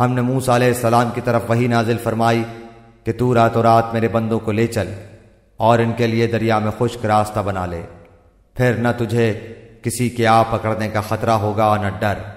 ہم نے موسیٰ علیہ السلام کی طرف وہی نازل فرمائی کہ تو رات و رات میرے بندوں کو لے چل اور ان کے لیے دریا میں خشک راستہ بنا لے۔ پھر نہ تجھے کسی کے آ پکڑنے کا خطرہ ہوگا نہ ڈر۔